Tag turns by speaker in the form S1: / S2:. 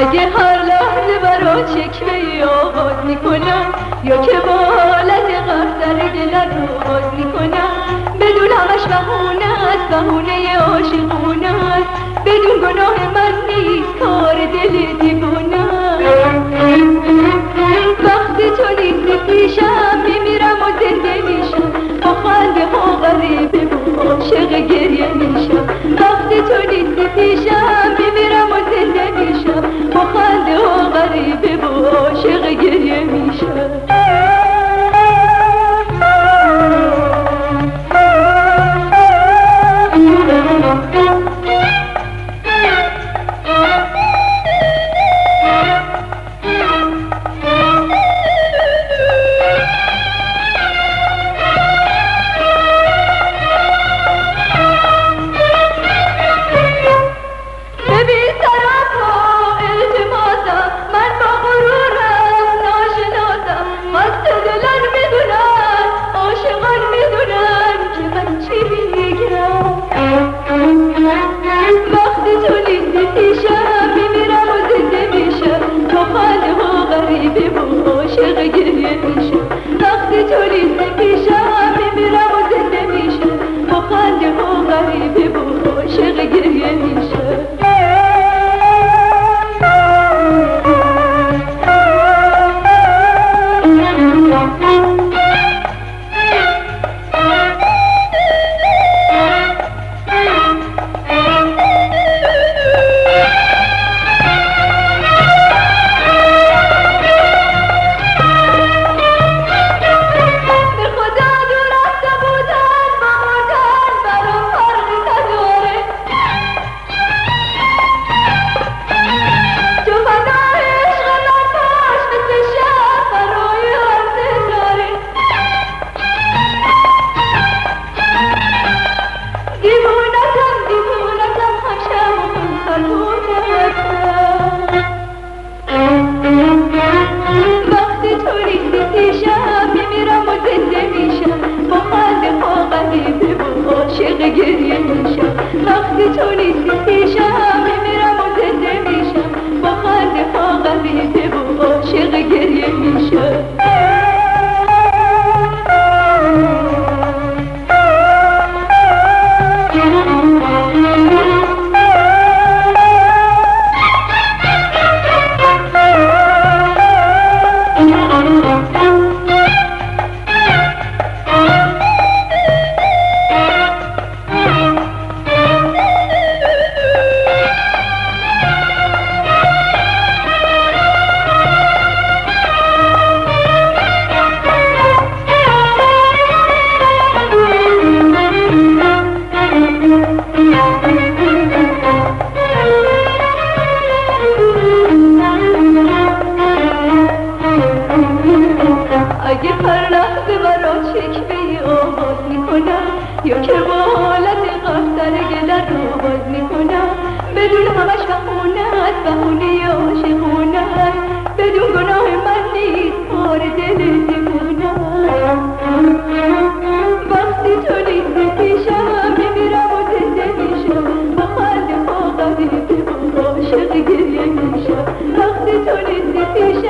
S1: اگه هر لحظه برا چکمه ای آغاز می‌کنم یا که با حالت قهر دلت رو باز می‌کنم. بدون همش بهونه است بهونه عاشقونه است. بدون گناه من نیست کار دل دیوونه وقتی تو نیستی پیشم میمیرم و زنده میشم. با خنده ها غریبه و عاشق گریه میشم. وقتی تو نیستی پیشم پیشه छोड़ी اگه پرنده برا چکمه آواز می‌کنم. یا که با حالت قفتر گله رو باز می‌کنم. بدون همش بخونت بخونه عاشقونت بدون گناه من نیست پار دل وقتی تو نیستی پیشم میمیرم و زنده میشم. بخند فاقدی که عاشق گریه میشم. وقتی تو نیستی پیشم